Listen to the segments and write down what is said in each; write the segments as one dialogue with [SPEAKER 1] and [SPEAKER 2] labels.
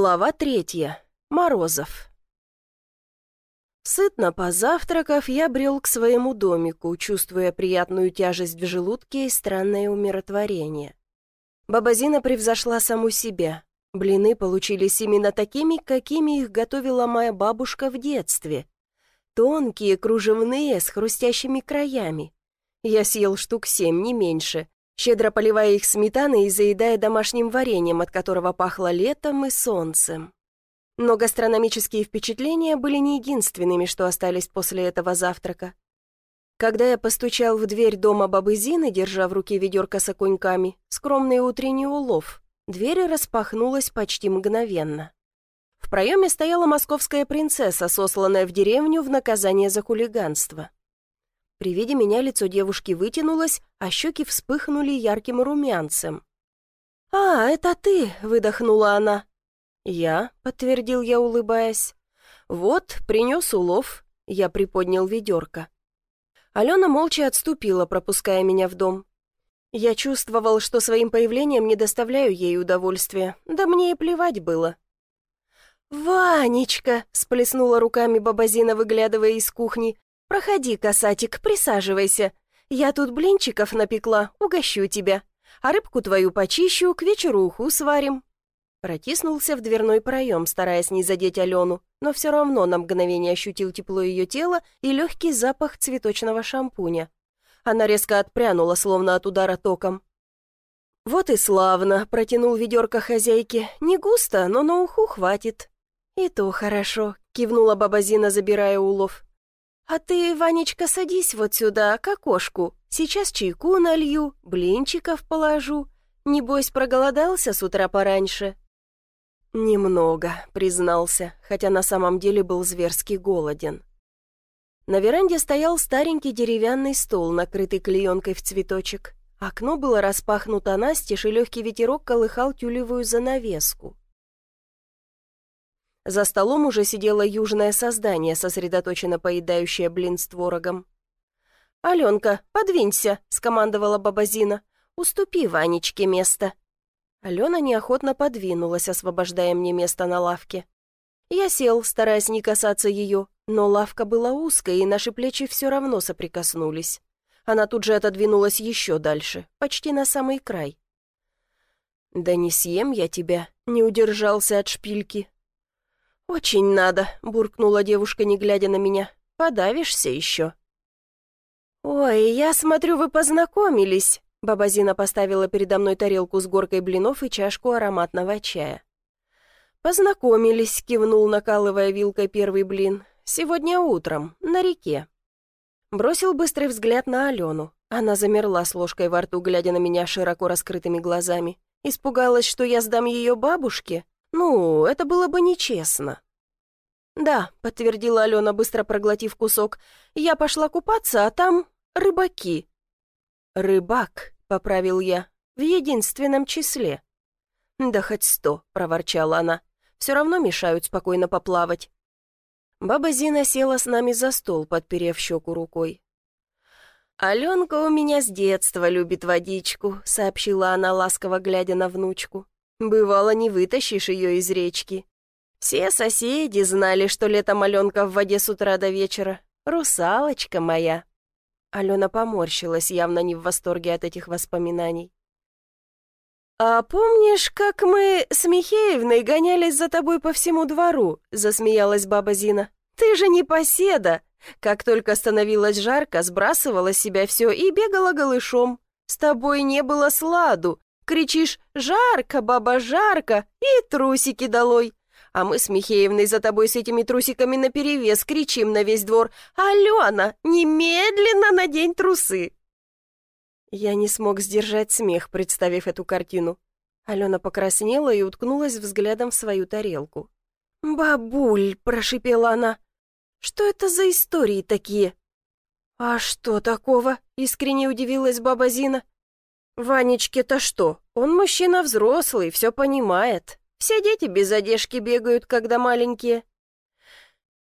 [SPEAKER 1] Глава третья. Морозов. Сытно позавтракав, я брел к своему домику, чувствуя приятную тяжесть в желудке и странное умиротворение. Бабазина превзошла саму себя. Блины получились именно такими, какими их готовила моя бабушка в детстве. Тонкие, кружевные, с хрустящими краями. Я съел штук семь, не меньше, щедро поливая их сметаной и заедая домашним вареньем, от которого пахло летом и солнцем. Но гастрономические впечатления были не единственными, что остались после этого завтрака. Когда я постучал в дверь дома бабы Зины, держа в руке ведерко с окуньками, скромный утренний улов, дверь распахнулась почти мгновенно. В проеме стояла московская принцесса, сосланная в деревню в наказание за хулиганство. При виде меня лицо девушки вытянулось, а щеки вспыхнули ярким румянцем. «А, это ты!» — выдохнула она. «Я», — подтвердил я, улыбаясь. «Вот, принес улов». Я приподнял ведерко. Алена молча отступила, пропуская меня в дом. Я чувствовал, что своим появлением не доставляю ей удовольствия, да мне и плевать было. «Ванечка!» — сплеснула руками бабазина, выглядывая из кухни. «Проходи, касатик, присаживайся. Я тут блинчиков напекла, угощу тебя. А рыбку твою почищу, к вечеру уху сварим». Протиснулся в дверной проем, стараясь не задеть Алену, но все равно на мгновение ощутил тепло ее тела и легкий запах цветочного шампуня. Она резко отпрянула, словно от удара током. «Вот и славно», — протянул ведерко хозяйки. «Не густо, но на уху хватит». «И то хорошо», — кивнула баба Зина, забирая улов. «А ты, Ванечка, садись вот сюда, к окошку. Сейчас чайку налью, блинчиков положу. Небось, проголодался с утра пораньше?» «Немного», — признался, хотя на самом деле был зверски голоден. На веранде стоял старенький деревянный стол, накрытый клеенкой в цветочек. Окно было распахнуто настежь, и легкий ветерок колыхал тюлевую занавеску. За столом уже сидело южное создание, сосредоточенно поедающее блин с творогом. «Аленка, подвинься», — скомандовала Бабазина. «Уступи Ванечке место». Алена неохотно подвинулась, освобождая мне место на лавке. Я сел, стараясь не касаться ее, но лавка была узкая, и наши плечи все равно соприкоснулись. Она тут же отодвинулась еще дальше, почти на самый край. «Да не съем я тебя», — не удержался от шпильки, «Очень надо», — буркнула девушка, не глядя на меня. «Подавишься еще». «Ой, я смотрю, вы познакомились», — баба Зина поставила передо мной тарелку с горкой блинов и чашку ароматного чая. «Познакомились», — кивнул, накалывая вилкой первый блин. «Сегодня утром, на реке». Бросил быстрый взгляд на Алену. Она замерла с ложкой во рту, глядя на меня широко раскрытыми глазами. Испугалась, что я сдам ее бабушке? Ну, это было бы нечестно. «Да», — подтвердила Алена, быстро проглотив кусок. «Я пошла купаться, а там рыбаки». «Рыбак», — поправил я, — «в единственном числе». «Да хоть сто», — проворчала она. «Все равно мешают спокойно поплавать». Баба Зина села с нами за стол, подперев щеку рукой. «Аленка у меня с детства любит водичку», — сообщила она, ласково глядя на внучку. Бывало, не вытащишь ее из речки. Все соседи знали, что летом Аленка в воде с утра до вечера. Русалочка моя. Алена поморщилась, явно не в восторге от этих воспоминаний. «А помнишь, как мы с Михеевной гонялись за тобой по всему двору?» — засмеялась баба Зина. «Ты же не поседа! Как только становилось жарко, сбрасывала с себя все и бегала голышом. С тобой не было сладу, Кричишь «Жарко, баба, жарко!» и трусики долой. А мы с Михеевной за тобой с этими трусиками наперевес кричим на весь двор «Алена, немедленно надень трусы!» Я не смог сдержать смех, представив эту картину. Алена покраснела и уткнулась взглядом в свою тарелку. «Бабуль!» — прошипела она. «Что это за истории такие?» «А что такого?» — искренне удивилась баба Зина. «Ванечке-то что? Он мужчина взрослый, все понимает. Все дети без одежки бегают, когда маленькие».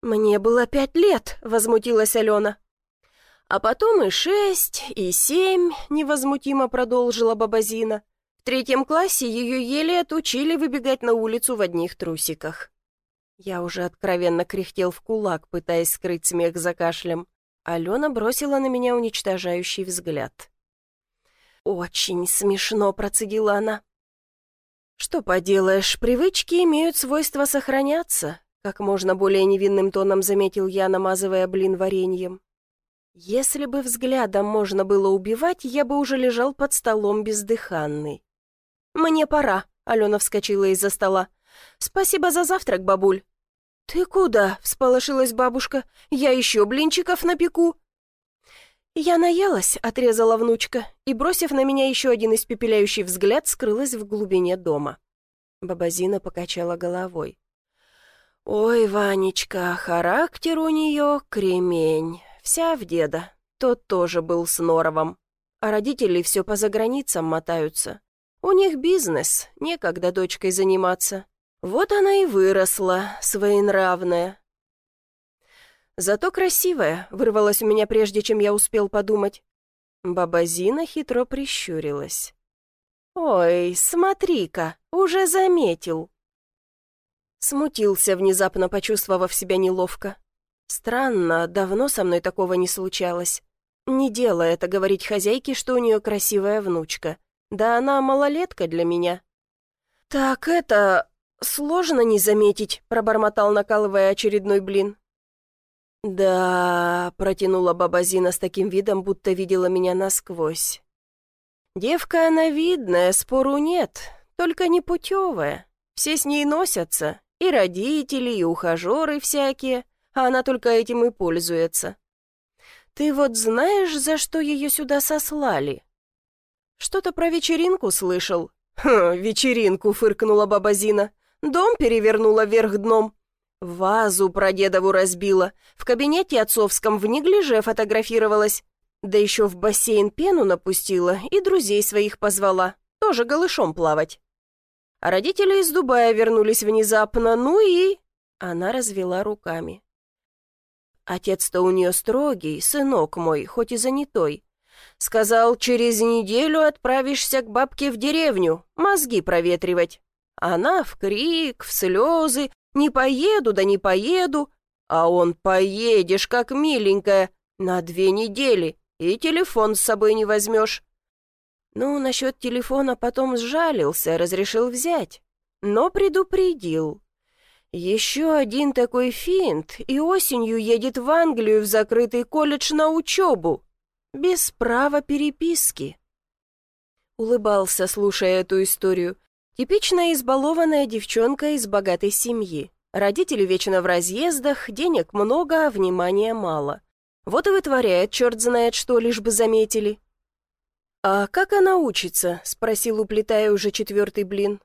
[SPEAKER 1] «Мне было пять лет», — возмутилась Алена. «А потом и шесть, и семь», — невозмутимо продолжила Бабазина. «В третьем классе ее еле отучили выбегать на улицу в одних трусиках. Я уже откровенно кряхтел в кулак, пытаясь скрыть смех за кашлем. Алена бросила на меня уничтожающий взгляд. «Очень смешно», — процедила она. «Что поделаешь, привычки имеют свойство сохраняться», — как можно более невинным тоном заметил я, намазывая блин вареньем. «Если бы взглядом можно было убивать, я бы уже лежал под столом бездыханный». «Мне пора», — Алена вскочила из-за стола. «Спасибо за завтрак, бабуль». «Ты куда?» — всполошилась бабушка. «Я еще блинчиков напеку». «Я наелась», — отрезала внучка, и, бросив на меня еще один испепеляющий взгляд, скрылась в глубине дома. Бабазина покачала головой. «Ой, Ванечка, характер у нее кремень, вся в деда. Тот тоже был с норовом. А родители все по заграницам мотаются. У них бизнес, некогда дочкой заниматься. Вот она и выросла, своенравная, «Зато красивая», — вырвалась у меня прежде, чем я успел подумать. Баба Зина хитро прищурилась. «Ой, смотри-ка, уже заметил». Смутился, внезапно почувствовав себя неловко. Странно, давно со мной такого не случалось. Не дело это говорить хозяйке, что у нее красивая внучка. Да она малолетка для меня. «Так это... сложно не заметить», — пробормотал, накалывая очередной блин. «Да», — протянула баба Зина с таким видом, будто видела меня насквозь. «Девка она видная, спору нет, только не путевая. Все с ней носятся, и родители, и ухажеры всякие, а она только этим и пользуется. Ты вот знаешь, за что ее сюда сослали?» «Что-то про вечеринку слышал?» «Хм, вечеринку», — фыркнула баба Зина. «Дом перевернула вверх дном. Вазу прадедову разбила, в кабинете отцовском в неглиже фотографировалась, да еще в бассейн пену напустила и друзей своих позвала, тоже голышом плавать. А родители из Дубая вернулись внезапно, ну и... Она развела руками. Отец-то у нее строгий, сынок мой, хоть и занятой. Сказал, через неделю отправишься к бабке в деревню, мозги проветривать. Она в крик, в слезы, не поеду, да не поеду. А он поедешь, как миленькая, на две недели, и телефон с собой не возьмешь. Ну, насчет телефона потом сжалился, разрешил взять, но предупредил. Еще один такой финт, и осенью едет в Англию в закрытый колледж на учебу, без права переписки. Улыбался, слушая эту историю, Типичная избалованная девчонка из богатой семьи. Родители вечно в разъездах, денег много, а внимания мало. Вот и вытворяет черт знает что, лишь бы заметили. «А как она учится?» — спросил, уплетая уже четвертый блин.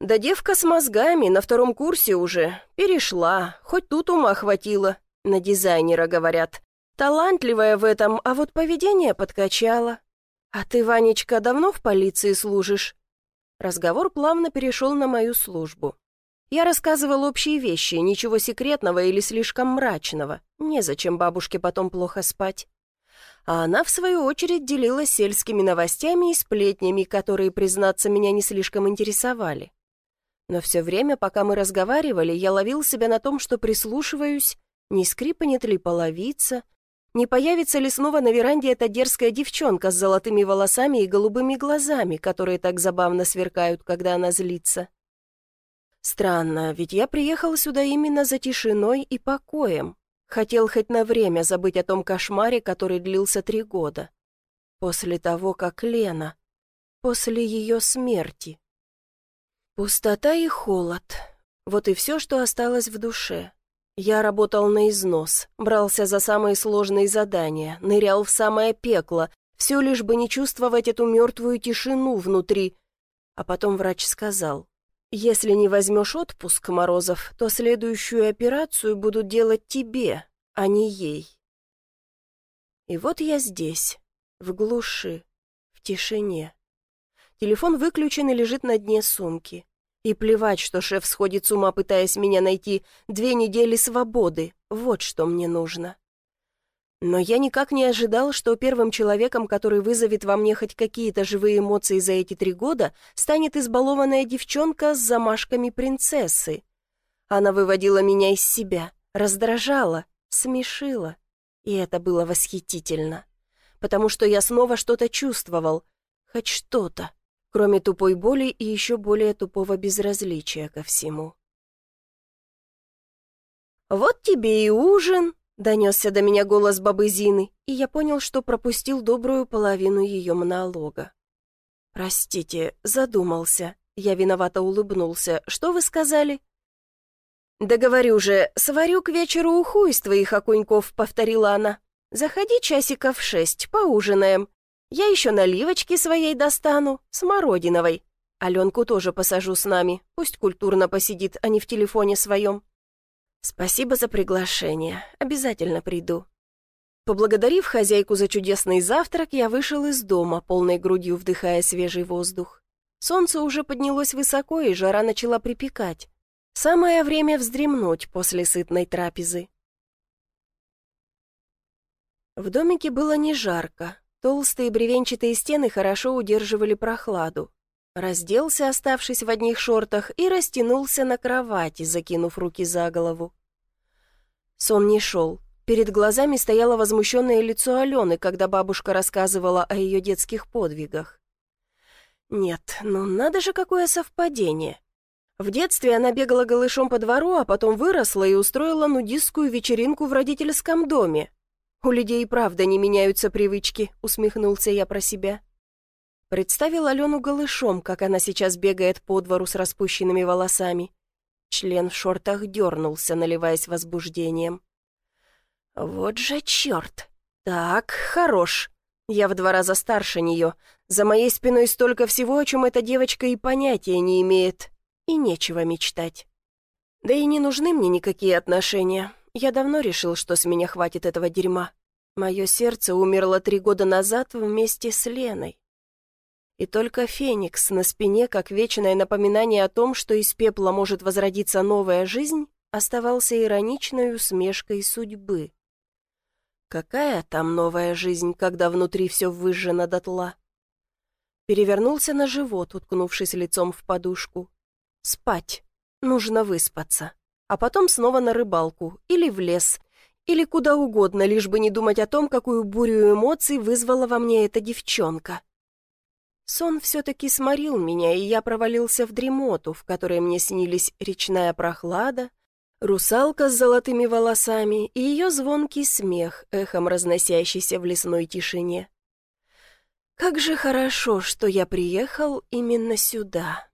[SPEAKER 1] «Да девка с мозгами, на втором курсе уже. Перешла, хоть тут ума хватило. На дизайнера, говорят. Талантливая в этом, а вот поведение подкачала. А ты, Ванечка, давно в полиции служишь?» Разговор плавно перешел на мою службу. Я рассказывал общие вещи, ничего секретного или слишком мрачного. Незачем бабушке потом плохо спать. А она, в свою очередь, делилась сельскими новостями и сплетнями, которые, признаться, меня не слишком интересовали. Но все время, пока мы разговаривали, я ловил себя на том, что прислушиваюсь, не скрипнет ли половица, не появится ли снова на веранде эта дерзкая девчонка с золотыми волосами и голубыми глазами, которые так забавно сверкают, когда она злится? Странно, ведь я приехал сюда именно за тишиной и покоем. Хотел хоть на время забыть о том кошмаре, который длился три года. После того, как Лена... После ее смерти. Пустота и холод. Вот и все, что осталось в душе. Я работал на износ, брался за самые сложные задания, нырял в самое пекло, все лишь бы не чувствовать эту мертвую тишину внутри. А потом врач сказал, «Если не возьмешь отпуск, Морозов, то следующую операцию будут делать тебе, а не ей». И вот я здесь, в глуши, в тишине. Телефон выключен и лежит на дне сумки. И плевать, что шеф сходит с ума, пытаясь меня найти. Две недели свободы. Вот что мне нужно. Но я никак не ожидал, что первым человеком, который вызовет во мне хоть какие-то живые эмоции за эти три года, станет избалованная девчонка с замашками принцессы. Она выводила меня из себя, раздражала, смешила. И это было восхитительно. Потому что я снова что-то чувствовал. Хоть что-то, кроме тупой боли и еще более тупого безразличия ко всему. «Вот тебе и ужин», — донесся до меня голос бабы Зины, и я понял, что пропустил добрую половину ее монолога. «Простите, задумался». Я виновато улыбнулся. «Что вы сказали?» «Да говорю же, сварю к вечеру уху из твоих окуньков», — повторила она. «Заходи часиков в шесть, поужинаем. Я еще наливочки своей достану, смородиновой. Аленку тоже посажу с нами, пусть культурно посидит, а не в телефоне своем». «Спасибо за приглашение. Обязательно приду». Поблагодарив хозяйку за чудесный завтрак, я вышел из дома, полной грудью вдыхая свежий воздух. Солнце уже поднялось высоко, и жара начала припекать. Самое время вздремнуть после сытной трапезы. В домике было не жарко. Толстые бревенчатые стены хорошо удерживали прохладу. Разделся, оставшись в одних шортах, и растянулся на кровати, закинув руки за голову. Сон не шел. Перед глазами стояло возмущенное лицо Алены, когда бабушка рассказывала о ее детских подвигах. Нет, ну надо же, какое совпадение. В детстве она бегала голышом по двору, а потом выросла и устроила нудистскую вечеринку в родительском доме. «У людей правда не меняются привычки», — усмехнулся я про себя. Представил Алену голышом, как она сейчас бегает по двору с распущенными волосами. Член в шортах дернулся, наливаясь возбуждением. «Вот же черт! Так, хорош. Я в два раза старше нее. За моей спиной столько всего, о чем эта девочка и понятия не имеет. И нечего мечтать. Да и не нужны мне никакие отношения. Я давно решил, что с меня хватит этого дерьма. Мое сердце умерло три года назад вместе с Леной. И только Феникс на спине, как вечное напоминание о том, что из пепла может возродиться новая жизнь, оставался ироничной усмешкой судьбы. Какая там новая жизнь, когда внутри все выжжено дотла? Перевернулся на живот, уткнувшись лицом в подушку. Спать. Нужно выспаться. А потом снова на рыбалку или в лес, или куда угодно, лишь бы не думать о том, какую бурю эмоций вызвала во мне эта девчонка. Сон все-таки сморил меня, и я провалился в дремоту, в которой мне снились речная прохлада, русалка с золотыми волосами и ее звонкий смех, эхом разносящийся в лесной тишине. Как же хорошо, что я приехал именно сюда.